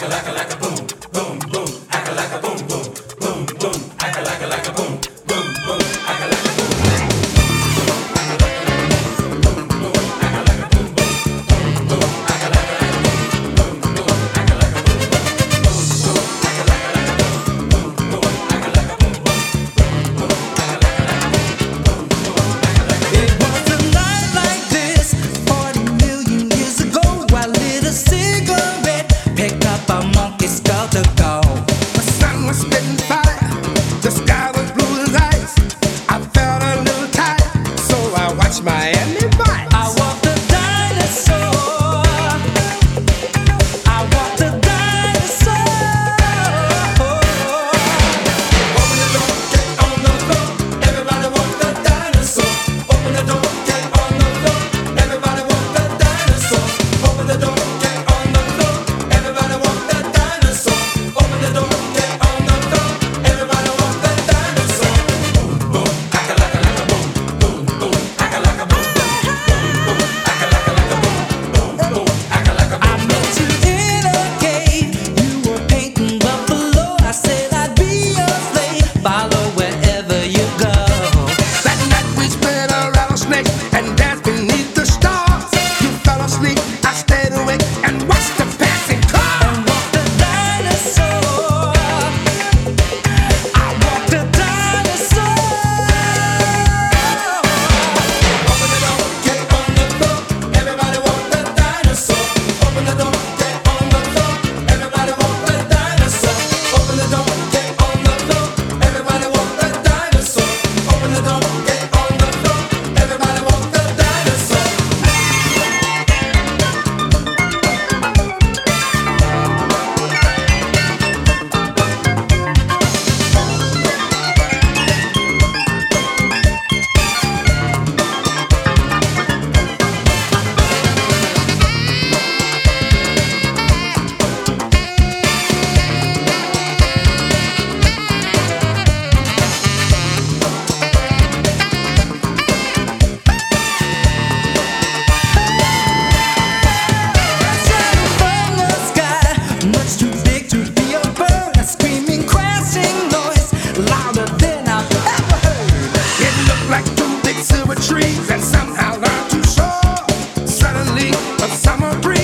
calaca, calaca. of summer breeze.